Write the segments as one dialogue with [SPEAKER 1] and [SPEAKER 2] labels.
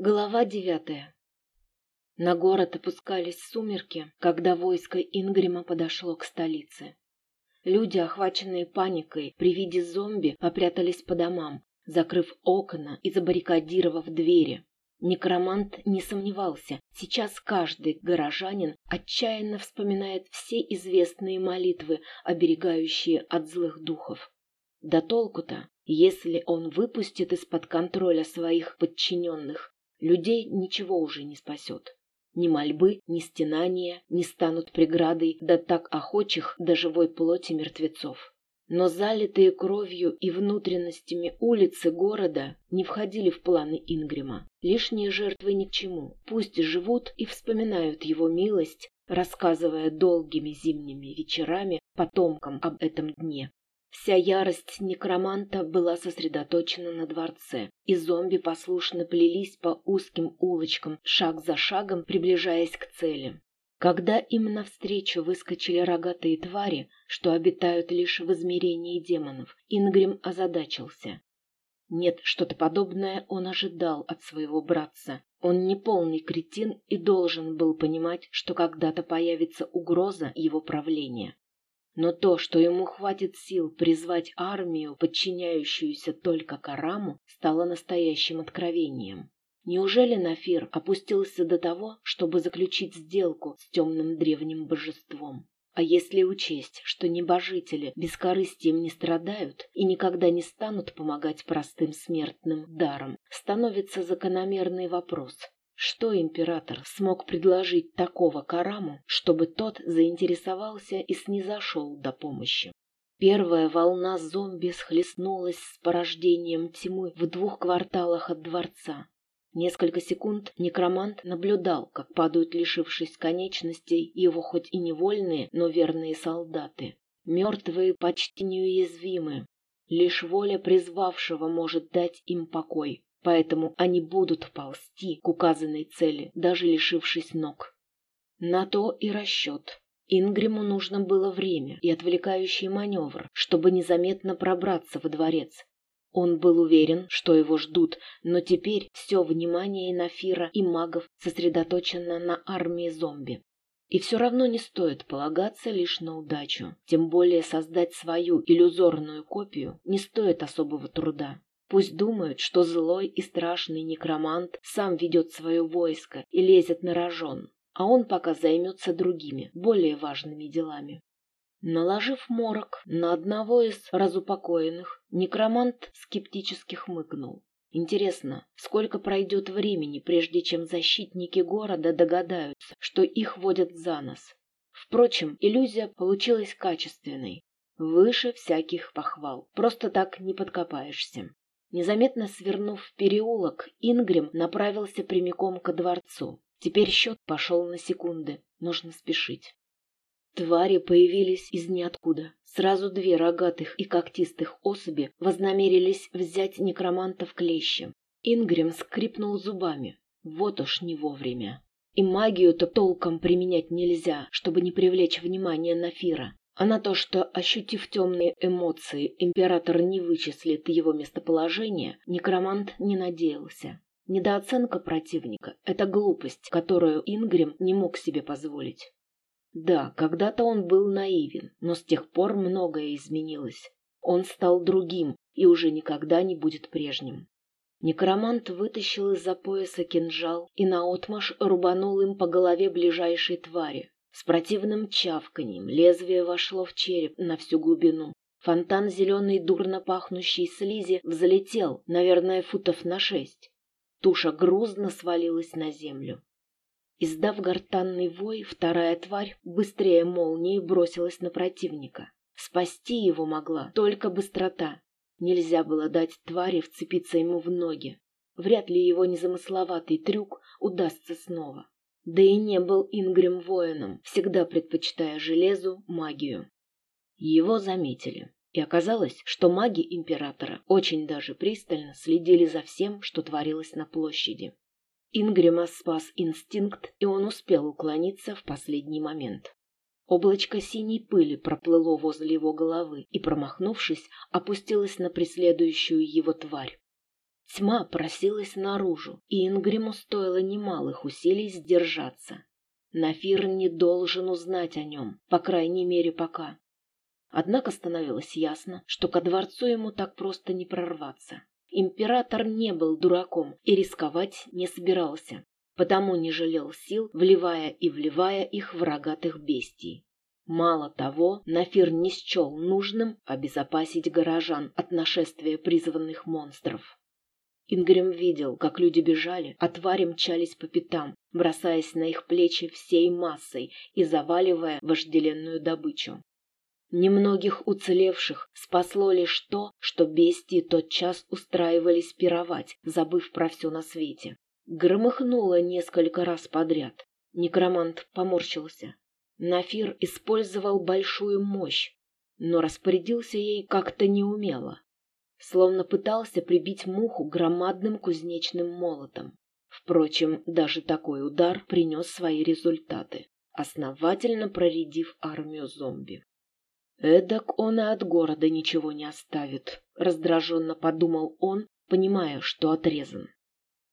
[SPEAKER 1] Глава девятая. На город опускались сумерки, когда войско Ингрима подошло к столице. Люди, охваченные паникой при виде зомби, попрятались по домам, закрыв окна и забаррикадировав двери. Некромант не сомневался, сейчас каждый горожанин отчаянно вспоминает все известные молитвы, оберегающие от злых духов. Да толку-то, если он выпустит из-под контроля своих подчиненных, Людей ничего уже не спасет. Ни мольбы, ни стенания не станут преградой до так охочих до живой плоти мертвецов. Но залитые кровью и внутренностями улицы города не входили в планы Ингрима. Лишние жертвы ни к чему. Пусть живут и вспоминают его милость, рассказывая долгими зимними вечерами потомкам об этом дне. Вся ярость некроманта была сосредоточена на дворце, и зомби послушно плелись по узким улочкам, шаг за шагом приближаясь к цели. Когда им навстречу выскочили рогатые твари, что обитают лишь в измерении демонов, Ингрим озадачился. Нет, что-то подобное он ожидал от своего братца. Он не полный кретин и должен был понимать, что когда-то появится угроза его правления. Но то, что ему хватит сил призвать армию, подчиняющуюся только Караму, стало настоящим откровением. Неужели Нафир опустился до того, чтобы заключить сделку с темным древним божеством? А если учесть, что небожители бескорыстием не страдают и никогда не станут помогать простым смертным даром, становится закономерный вопрос, что император смог предложить такого Караму, чтобы тот заинтересовался и снизошел до помощи? Первая волна зомби схлестнулась с порождением тьмы в двух кварталах от дворца. Несколько секунд некромант наблюдал, как падают, лишившись конечностей, его хоть и невольные, но верные солдаты. Мертвые почти неуязвимы. Лишь воля призвавшего может дать им покой поэтому они будут ползти к указанной цели, даже лишившись ног. На то и расчет. Ингриму нужно было время и отвлекающий маневр, чтобы незаметно пробраться во дворец. Он был уверен, что его ждут, но теперь все внимание Нафира и магов сосредоточено на армии зомби. И все равно не стоит полагаться лишь на удачу. Тем более создать свою иллюзорную копию не стоит особого труда. Пусть думают, что злой и страшный некромант сам ведет свое войско и лезет на рожон, а он пока займется другими, более важными делами. Наложив морок на одного из разупокоенных, некромант скептически хмыкнул. Интересно, сколько пройдет времени, прежде чем защитники города догадаются, что их водят за нос? Впрочем, иллюзия получилась качественной, выше всяких похвал. Просто так не подкопаешься. Незаметно свернув в переулок, Ингрим направился прямиком ко дворцу. Теперь счет пошел на секунды. Нужно спешить. Твари появились из ниоткуда. Сразу две рогатых и когтистых особи вознамерились взять некроманта в клещи. Ингрим скрипнул зубами. Вот уж не вовремя. И магию-то толком применять нельзя, чтобы не привлечь внимание Нафира. А на то, что, ощутив темные эмоции, император не вычислит его местоположение, некромант не надеялся. Недооценка противника – это глупость, которую Ингрим не мог себе позволить. Да, когда-то он был наивен, но с тех пор многое изменилось. Он стал другим и уже никогда не будет прежним. Некромант вытащил из-за пояса кинжал и наотмашь рубанул им по голове ближайшей твари. С противным чавканьем лезвие вошло в череп на всю глубину. Фонтан зеленой дурно пахнущей слизи взлетел, наверное, футов на шесть. Туша грузно свалилась на землю. Издав гортанный вой, вторая тварь быстрее молнии бросилась на противника. Спасти его могла только быстрота. Нельзя было дать твари вцепиться ему в ноги. Вряд ли его незамысловатый трюк удастся снова. Да и не был Ингрим воином, всегда предпочитая железу магию. Его заметили. И оказалось, что маги императора очень даже пристально следили за всем, что творилось на площади. Ингрима спас инстинкт, и он успел уклониться в последний момент. Облачко синей пыли проплыло возле его головы и, промахнувшись, опустилось на преследующую его тварь. Тьма просилась наружу, и Ингриму стоило немалых усилий сдержаться. Нафир не должен узнать о нем, по крайней мере, пока. Однако становилось ясно, что ко дворцу ему так просто не прорваться. Император не был дураком и рисковать не собирался, потому не жалел сил, вливая и вливая их в рогатых бестий. Мало того, Нафир не счел нужным обезопасить горожан от нашествия призванных монстров. Ингрим видел, как люди бежали, а твари мчались по пятам, бросаясь на их плечи всей массой и заваливая вожделенную добычу. Немногих уцелевших спасло лишь то, что бестии тотчас устраивались пировать, забыв про все на свете. Громыхнуло несколько раз подряд. Некромант поморщился. Нафир использовал большую мощь, но распорядился ей как-то неумело, словно пытался прибить муху громадным кузнечным молотом. Впрочем, даже такой удар принес свои результаты, основательно проредив армию зомби. Эдак он и от города ничего не оставит, раздраженно подумал он, понимая, что отрезан.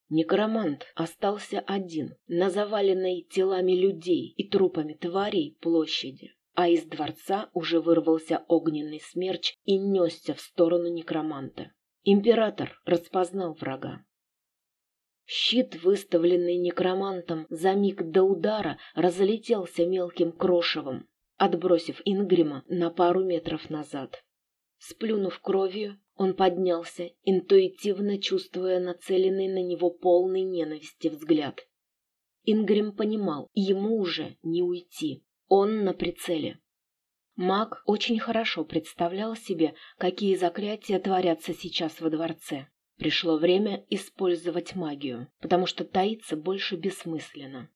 [SPEAKER 1] Некромант остался один на заваленной телами людей и трупами тварей площади, а из дворца уже вырвался огненный смерч и несся в сторону некроманта. Император распознал врага. Щит, выставленный некромантом за миг до удара, разлетелся мелким крошевом, отбросив Ингрима на пару метров назад. Сплюнув кровью, он поднялся, интуитивно чувствуя нацеленный на него полный ненависти взгляд. Ингрим понимал, ему уже не уйти. Он на прицеле. Маг очень хорошо представлял себе, какие заклятия творятся сейчас во дворце. Пришло время использовать магию, потому что таиться больше бессмысленно.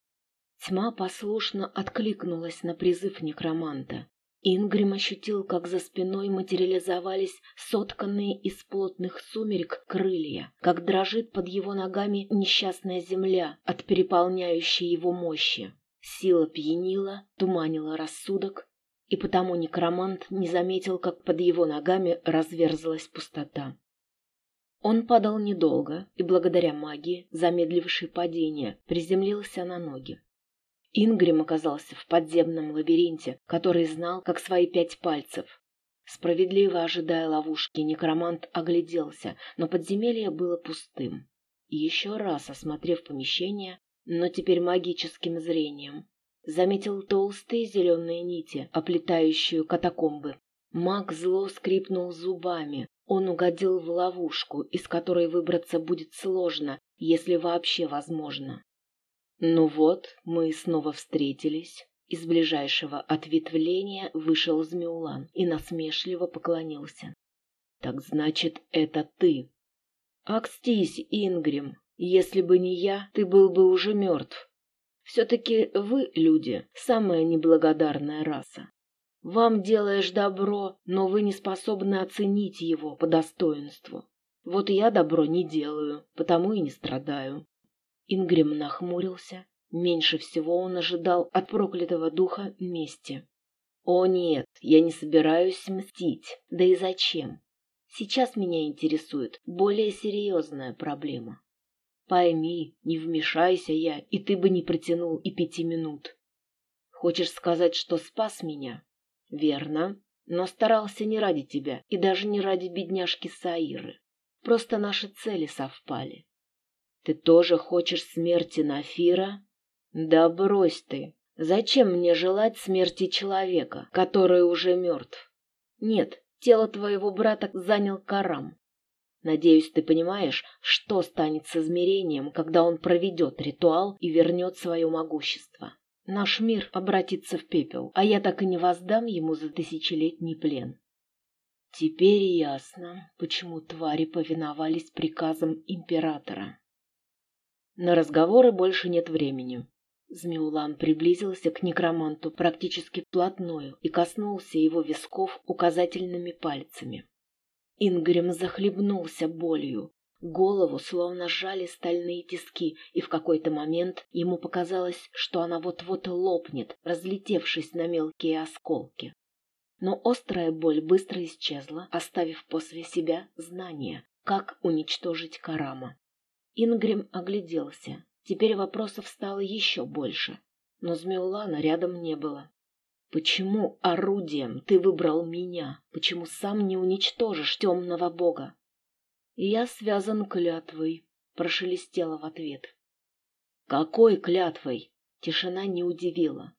[SPEAKER 1] Тьма послушно откликнулась на призыв некроманта. Ингрим ощутил, как за спиной материализовались сотканные из плотных сумерек крылья, как дрожит под его ногами несчастная земля от переполняющей его мощи. Сила пьянила, туманила рассудок, и потому некромант не заметил, как под его ногами разверзлась пустота. Он падал недолго и, благодаря магии, замедлившей падение, приземлился на ноги. Ингрим оказался в подземном лабиринте, который знал, как свои пять пальцев. Справедливо ожидая ловушки, некромант огляделся, но подземелье было пустым. Еще раз осмотрев помещение, но теперь магическим зрением, заметил толстые зеленые нити, оплетающие катакомбы. Маг зло скрипнул зубами. Он угодил в ловушку, из которой выбраться будет сложно, если вообще возможно. Ну вот, мы снова встретились. Из ближайшего ответвления вышел Змеулан и насмешливо поклонился. Так значит, это ты. Акстись, Ингрим. Если бы не я, ты был бы уже мертв. Все-таки вы, люди, самая неблагодарная раса. Вам делаешь добро, но вы не способны оценить его по достоинству. Вот я добро не делаю, потому и не страдаю. Ингрим нахмурился. Меньше всего он ожидал от проклятого духа мести. «О нет, я не собираюсь мстить. Да и зачем? Сейчас меня интересует более серьезная проблема. Пойми, не вмешайся я, и ты бы не протянул и пяти минут. Хочешь сказать, что спас меня? Верно, но старался не ради тебя и даже не ради бедняжки Саиры. Просто наши цели совпали. Ты тоже хочешь смерти Нафира? Да брось ты. Зачем мне желать смерти человека, который уже мертв? Нет, тело твоего брата занял Карам. Надеюсь, ты понимаешь, что станет с измерением, когда он проведет ритуал и вернет свое могущество. Наш мир обратится в пепел, а я так и не воздам ему за тысячелетний плен. Теперь ясно, почему твари повиновались приказам императора. На разговоры больше нет времени. Змеулан приблизился к некроманту практически вплотную и коснулся его висков указательными пальцами. Ингрим захлебнулся болью. Голову словно сжали стальные тиски, и в какой-то момент ему показалось, что она вот-вот лопнет, разлетевшись на мелкие осколки. Но острая боль быстро исчезла, оставив после себя знание, как уничтожить Карама. Ингрим огляделся. Теперь вопросов стало еще больше, но Змеулана рядом не было. Почему орудием ты выбрал меня? Почему сам не уничтожишь темного бога? Я связан клятвой, прошелестела в ответ. Какой клятвой? Тишина не удивила.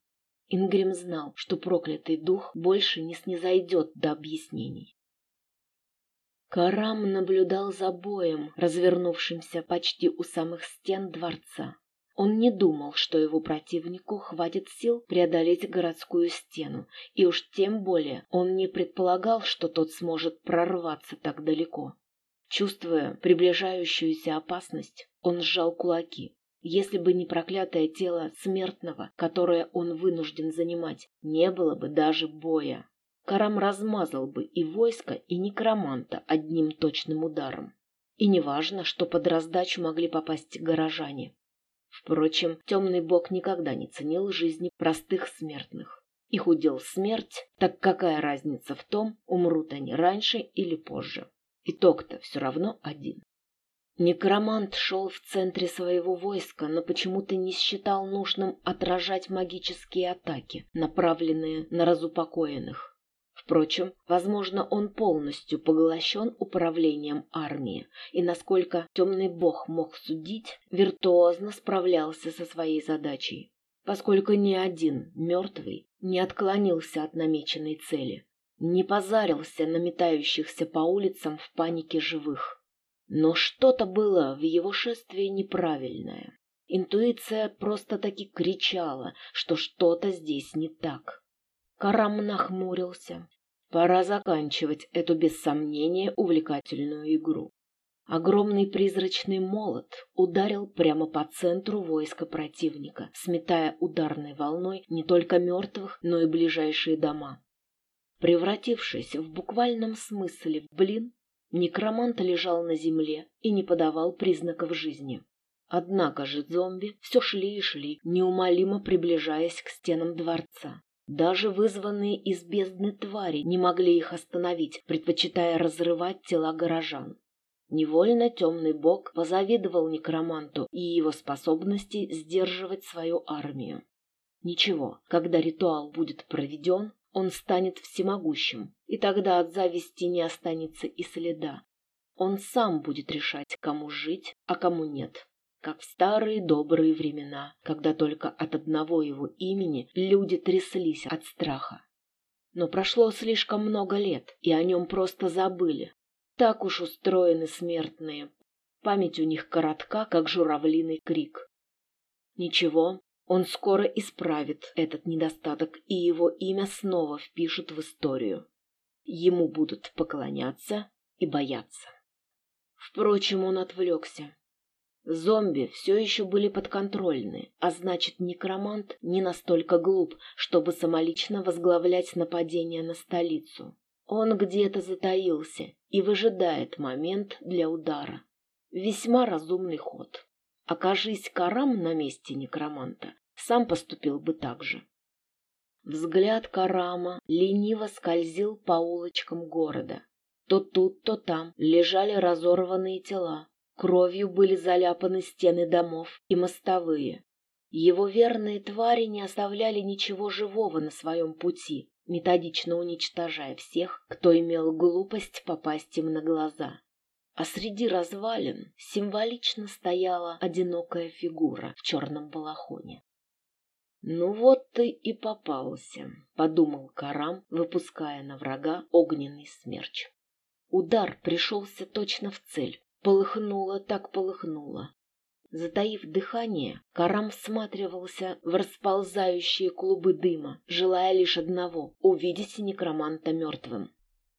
[SPEAKER 1] Ингрим знал, что проклятый дух больше не снизойдет до объяснений. Карам наблюдал за боем, развернувшимся почти у самых стен дворца. Он не думал, что его противнику хватит сил преодолеть городскую стену, и уж тем более он не предполагал, что тот сможет прорваться так далеко. Чувствуя приближающуюся опасность, он сжал кулаки. Если бы не проклятое тело смертного, которое он вынужден занимать, не было бы даже боя. Карам размазал бы и войско, и некроманта одним точным ударом. И неважно, что под раздачу могли попасть горожане. Впрочем, темный бог никогда не ценил жизни простых смертных. Их удел смерть, так какая разница в том, умрут они раньше или позже. Итог-то все равно один. Некромант шел в центре своего войска, но почему-то не считал нужным отражать магические атаки, направленные на разупокоенных. Впрочем, возможно, он полностью поглощен управлением армии, и, насколько темный бог мог судить, виртуозно справлялся со своей задачей, поскольку ни один мертвый не отклонился от намеченной цели, не позарился на метающихся по улицам в панике живых. Но что-то было в его шествии неправильное. Интуиция просто-таки кричала, что что-то здесь не так. Карам нахмурился. Пора заканчивать эту без сомнения увлекательную игру. Огромный призрачный молот ударил прямо по центру войска противника, сметая ударной волной не только мертвых, но и ближайшие дома. Превратившись в буквальном смысле в блин, некромант лежал на земле и не подавал признаков жизни. Однако же зомби все шли и шли, неумолимо приближаясь к стенам дворца. Даже вызванные из бездны твари не могли их остановить, предпочитая разрывать тела горожан. Невольно темный бог позавидовал некроманту и его способности сдерживать свою армию. Ничего, когда ритуал будет проведен, он станет всемогущим, и тогда от зависти не останется и следа. Он сам будет решать, кому жить, а кому нет как в старые добрые времена, когда только от одного его имени люди тряслись от страха. Но прошло слишком много лет, и о нем просто забыли. Так уж устроены смертные. Память у них коротка, как журавлиный крик. Ничего, он скоро исправит этот недостаток, и его имя снова впишут в историю. Ему будут поклоняться и бояться. Впрочем, он отвлекся. Зомби все еще были подконтрольны, а значит, некромант не настолько глуп, чтобы самолично возглавлять нападение на столицу. Он где-то затаился и выжидает момент для удара. Весьма разумный ход. Окажись Карам на месте некроманта, сам поступил бы так же. Взгляд Карама лениво скользил по улочкам города. То тут, то там лежали разорванные тела, Кровью были заляпаны стены домов и мостовые. Его верные твари не оставляли ничего живого на своем пути, методично уничтожая всех, кто имел глупость попасть им на глаза. А среди развалин символично стояла одинокая фигура в черном балахоне. «Ну вот ты и попался», — подумал Карам, выпуская на врага огненный смерч. Удар пришелся точно в цель, Полыхнуло так полыхнуло. Затаив дыхание, Карам всматривался в расползающие клубы дыма, желая лишь одного — увидеть некроманта мертвым.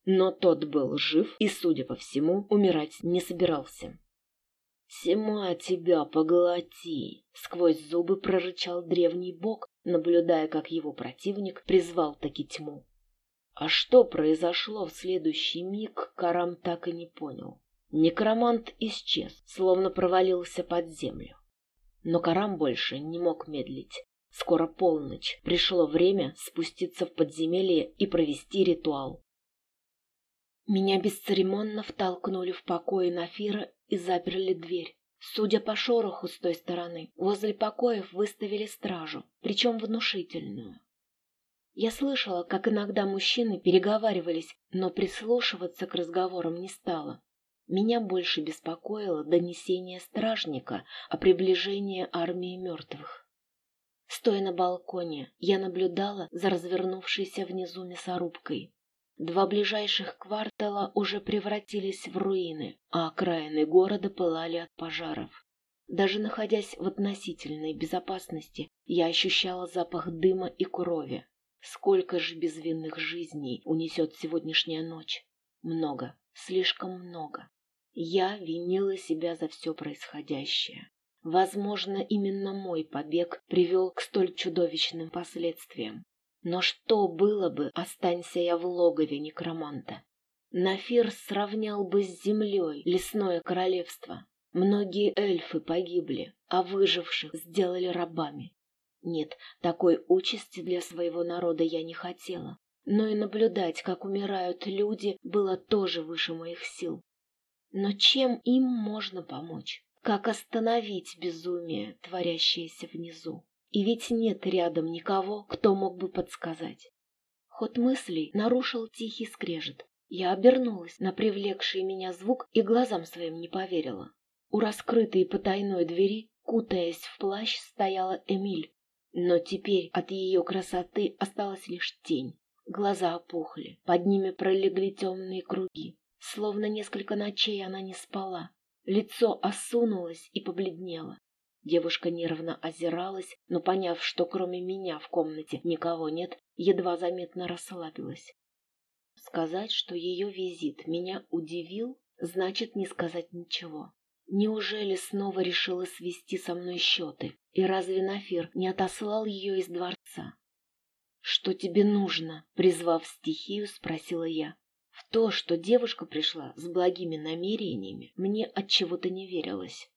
[SPEAKER 1] Но тот был жив и, судя по всему, умирать не собирался. «Сема тебя поглоти!» — сквозь зубы прорычал древний бог, наблюдая, как его противник призвал таки тьму. А что произошло в следующий миг, Карам так и не понял. Некромант исчез, словно провалился под землю. Но Карам больше не мог медлить. Скоро полночь, пришло время спуститься в подземелье и провести ритуал. Меня бесцеремонно втолкнули в покое Нафира и заперли дверь. Судя по шороху с той стороны, возле покоев выставили стражу, причем внушительную. Я слышала, как иногда мужчины переговаривались, но прислушиваться к разговорам не стала. Меня больше беспокоило донесение стражника о приближении армии мертвых. Стоя на балконе, я наблюдала за развернувшейся внизу мясорубкой. Два ближайших квартала уже превратились в руины, а окраины города пылали от пожаров. Даже находясь в относительной безопасности, я ощущала запах дыма и крови. Сколько же безвинных жизней унесет сегодняшняя ночь? Много, слишком много. Я винила себя за все происходящее. Возможно, именно мой побег привел к столь чудовищным последствиям. Но что было бы, останься я в логове некроманта? Нафир сравнял бы с землей лесное королевство. Многие эльфы погибли, а выживших сделали рабами. Нет, такой участи для своего народа я не хотела. Но и наблюдать, как умирают люди, было тоже выше моих сил. Но чем им можно помочь? Как остановить безумие, творящееся внизу? И ведь нет рядом никого, кто мог бы подсказать. Ход мыслей нарушил тихий скрежет. Я обернулась на привлекший меня звук и глазам своим не поверила. У раскрытой потайной двери, кутаясь в плащ, стояла Эмиль. Но теперь от ее красоты осталась лишь тень. Глаза опухли, под ними пролегли темные круги. Словно несколько ночей она не спала. Лицо осунулось и побледнело. Девушка нервно озиралась, но, поняв, что кроме меня в комнате никого нет, едва заметно расслабилась. Сказать, что ее визит меня удивил, значит не сказать ничего. Неужели снова решила свести со мной счеты? И разве Нафир не отослал ее из дворца? «Что тебе нужно?» — призвав стихию, спросила я. В то, что девушка пришла с благими намерениями, мне от чего-то не верилось.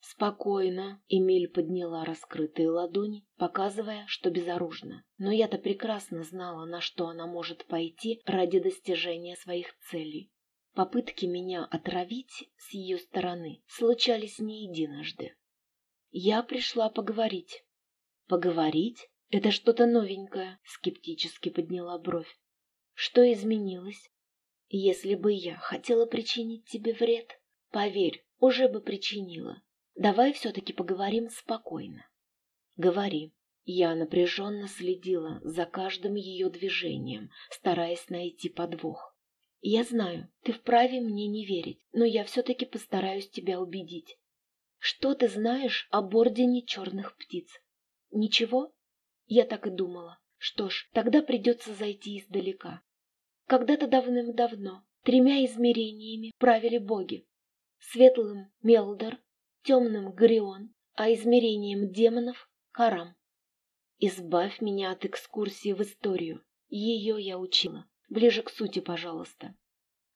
[SPEAKER 1] Спокойно Эмиль подняла раскрытые ладони, показывая, что безоружна. Но я-то прекрасно знала, на что она может пойти ради достижения своих целей. Попытки меня отравить с ее стороны случались не единожды. Я пришла поговорить. Поговорить? Это что-то новенькое, скептически подняла бровь. Что изменилось? Если бы я хотела причинить тебе вред, поверь, уже бы причинила. Давай все-таки поговорим спокойно. Говори. Я напряженно следила за каждым ее движением, стараясь найти подвох. Я знаю, ты вправе мне не верить, но я все-таки постараюсь тебя убедить. Что ты знаешь об ордене черных птиц? Ничего? Я так и думала. Что ж, тогда придется зайти издалека. Когда-то давным-давно тремя измерениями правили боги. Светлым — Мелдор, темным Грион, а измерением демонов — Карам. Избавь меня от экскурсии в историю. Ее я учила. Ближе к сути, пожалуйста.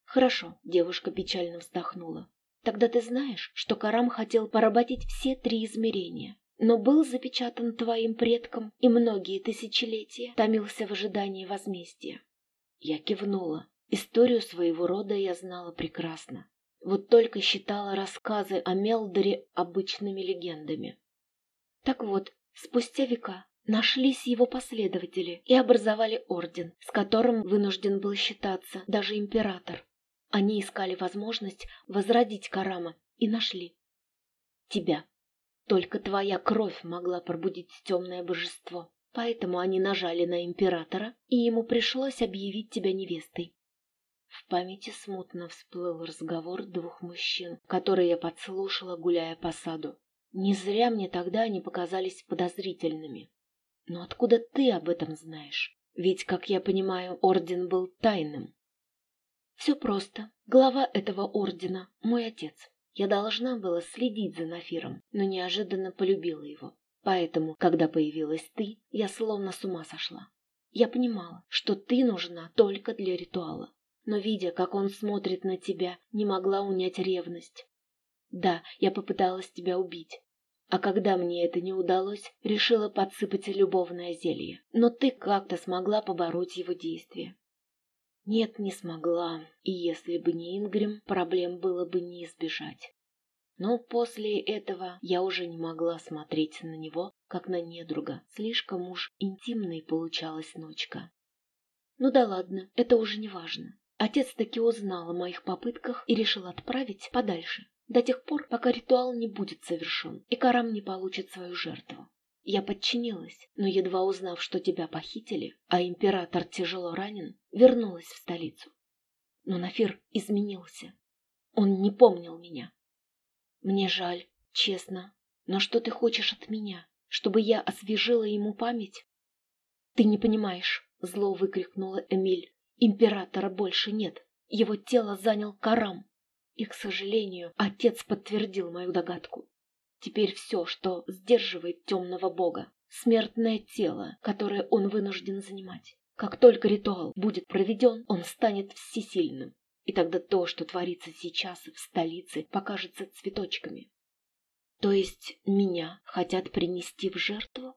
[SPEAKER 1] Хорошо, девушка печально вздохнула. Тогда ты знаешь, что Карам хотел поработить все три измерения, но был запечатан твоим предком и многие тысячелетия томился в ожидании возмездия. Я кивнула. Историю своего рода я знала прекрасно. Вот только считала рассказы о Мелдоре обычными легендами. Так вот, спустя века нашлись его последователи и образовали орден, с которым вынужден был считаться даже император. Они искали возможность возродить Карама и нашли. Тебя. Только твоя кровь могла пробудить темное божество. Поэтому они нажали на императора, и ему пришлось объявить тебя невестой. В памяти смутно всплыл разговор двух мужчин, которые я подслушала, гуляя по саду. Не зря мне тогда они показались подозрительными. Но откуда ты об этом знаешь? Ведь, как я понимаю, орден был тайным. Все просто. Глава этого ордена — мой отец. Я должна была следить за Нафиром, но неожиданно полюбила его. Поэтому, когда появилась ты, я словно с ума сошла. Я понимала, что ты нужна только для ритуала но, видя, как он смотрит на тебя, не могла унять ревность. Да, я попыталась тебя убить. А когда мне это не удалось, решила подсыпать любовное зелье. Но ты как-то смогла побороть его действие. Нет, не смогла, и если бы не Ингрим, проблем было бы не избежать. Но после этого я уже не могла смотреть на него, как на недруга. Слишком уж интимной получалась ночка. Ну да ладно, это уже не важно. Отец таки узнал о моих попытках и решил отправить подальше, до тех пор, пока ритуал не будет совершен и Карам не получит свою жертву. Я подчинилась, но едва узнав, что тебя похитили, а император тяжело ранен, вернулась в столицу. Но Нафир изменился. Он не помнил меня. Мне жаль, честно, но что ты хочешь от меня? Чтобы я освежила ему память? Ты не понимаешь, зло выкрикнула Эмиль. Императора больше нет. Его тело занял Карам. И, к сожалению, отец подтвердил мою догадку. Теперь все, что сдерживает темного бога, смертное тело, которое он вынужден занимать. Как только ритуал будет проведен, он станет всесильным. И тогда то, что творится сейчас в столице, покажется цветочками. То есть меня хотят принести в жертву?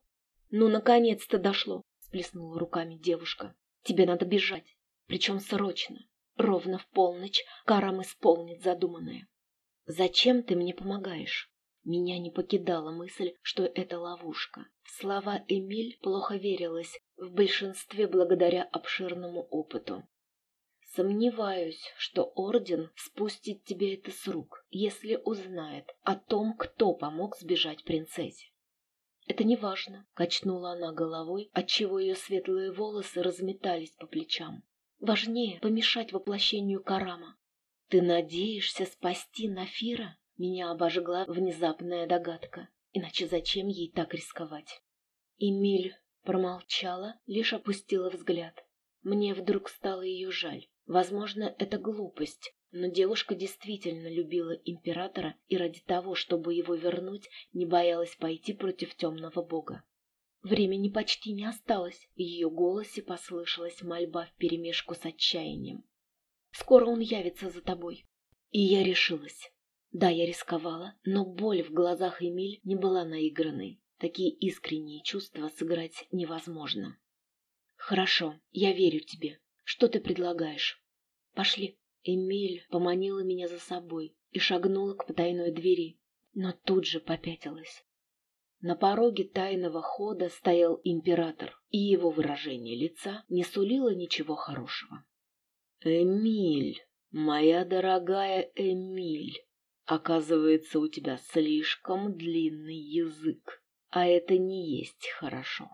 [SPEAKER 1] Ну, наконец-то дошло, сплеснула руками девушка. Тебе надо бежать, причем срочно. Ровно в полночь Карам исполнит задуманное. Зачем ты мне помогаешь? Меня не покидала мысль, что это ловушка. Слова Эмиль плохо верилось, в большинстве благодаря обширному опыту. Сомневаюсь, что Орден спустит тебе это с рук, если узнает о том, кто помог сбежать принцессе. Это не важно, качнула она головой, отчего ее светлые волосы разметались по плечам. Важнее помешать воплощению Карама. Ты надеешься спасти Нафира? Меня обожгла внезапная догадка. Иначе зачем ей так рисковать? Эмиль промолчала, лишь опустила взгляд. Мне вдруг стало ее жаль. Возможно, это глупость, но девушка действительно любила императора и ради того, чтобы его вернуть, не боялась пойти против темного бога. Времени почти не осталось, в ее голосе послышалась мольба вперемешку с отчаянием. «Скоро он явится за тобой». И я решилась. Да, я рисковала, но боль в глазах Эмиль не была наигранной. Такие искренние чувства сыграть невозможно. «Хорошо, я верю тебе. Что ты предлагаешь?» «Пошли». Эмиль поманила меня за собой и шагнула к потайной двери, но тут же попятилась. На пороге тайного хода стоял император, и его выражение лица не сулило ничего хорошего. «Эмиль, моя дорогая Эмиль, оказывается, у тебя слишком длинный язык, а это не есть хорошо.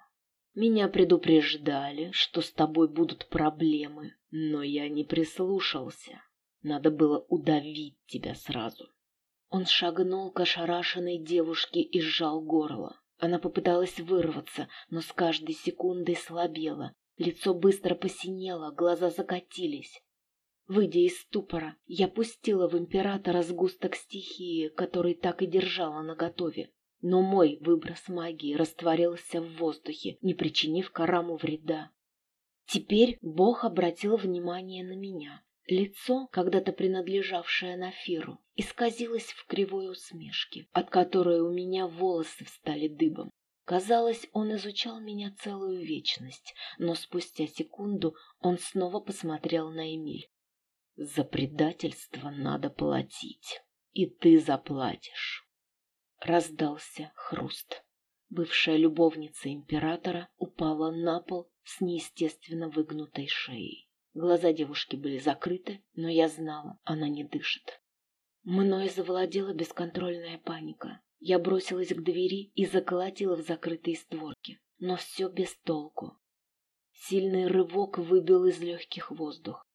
[SPEAKER 1] Меня предупреждали, что с тобой будут проблемы, но я не прислушался. Надо было удавить тебя сразу. Он шагнул к ошарашенной девушке и сжал горло. Она попыталась вырваться, но с каждой секундой слабела. Лицо быстро посинело, глаза закатились. Выйдя из ступора, я пустила в императора сгусток стихии, который так и держала наготове. Но мой выброс магии растворился в воздухе, не причинив Караму вреда. Теперь Бог обратил внимание на меня. Лицо, когда-то принадлежавшее Нафиру, исказилось в кривой усмешке, от которой у меня волосы встали дыбом. Казалось, он изучал меня целую вечность, но спустя секунду он снова посмотрел на Эмиль. «За предательство надо платить, и ты заплатишь». Раздался хруст. Бывшая любовница императора упала на пол с неестественно выгнутой шеей. Глаза девушки были закрыты, но я знала, она не дышит. Мною завладела бесконтрольная паника. Я бросилась к двери и заколотила в закрытые створки. Но все без толку. Сильный рывок выбил из легких воздух.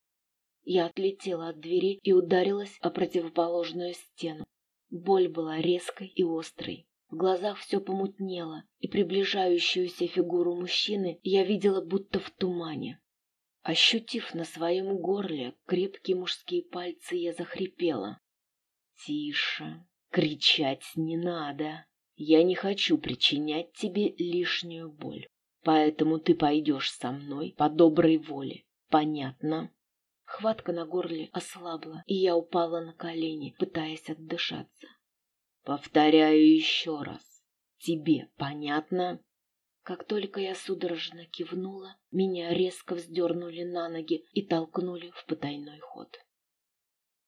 [SPEAKER 1] Я отлетела от двери и ударилась о противоположную стену. Боль была резкой и острой. В глазах все помутнело, и приближающуюся фигуру мужчины я видела будто в тумане. Ощутив на своем горле крепкие мужские пальцы, я захрипела. «Тише, кричать не надо. Я не хочу причинять тебе лишнюю боль. Поэтому ты пойдешь со мной по доброй воле. Понятно?» Хватка на горле ослабла, и я упала на колени, пытаясь отдышаться. «Повторяю еще раз. Тебе понятно?» Как только я судорожно кивнула, меня резко вздернули на ноги и толкнули в потайной ход.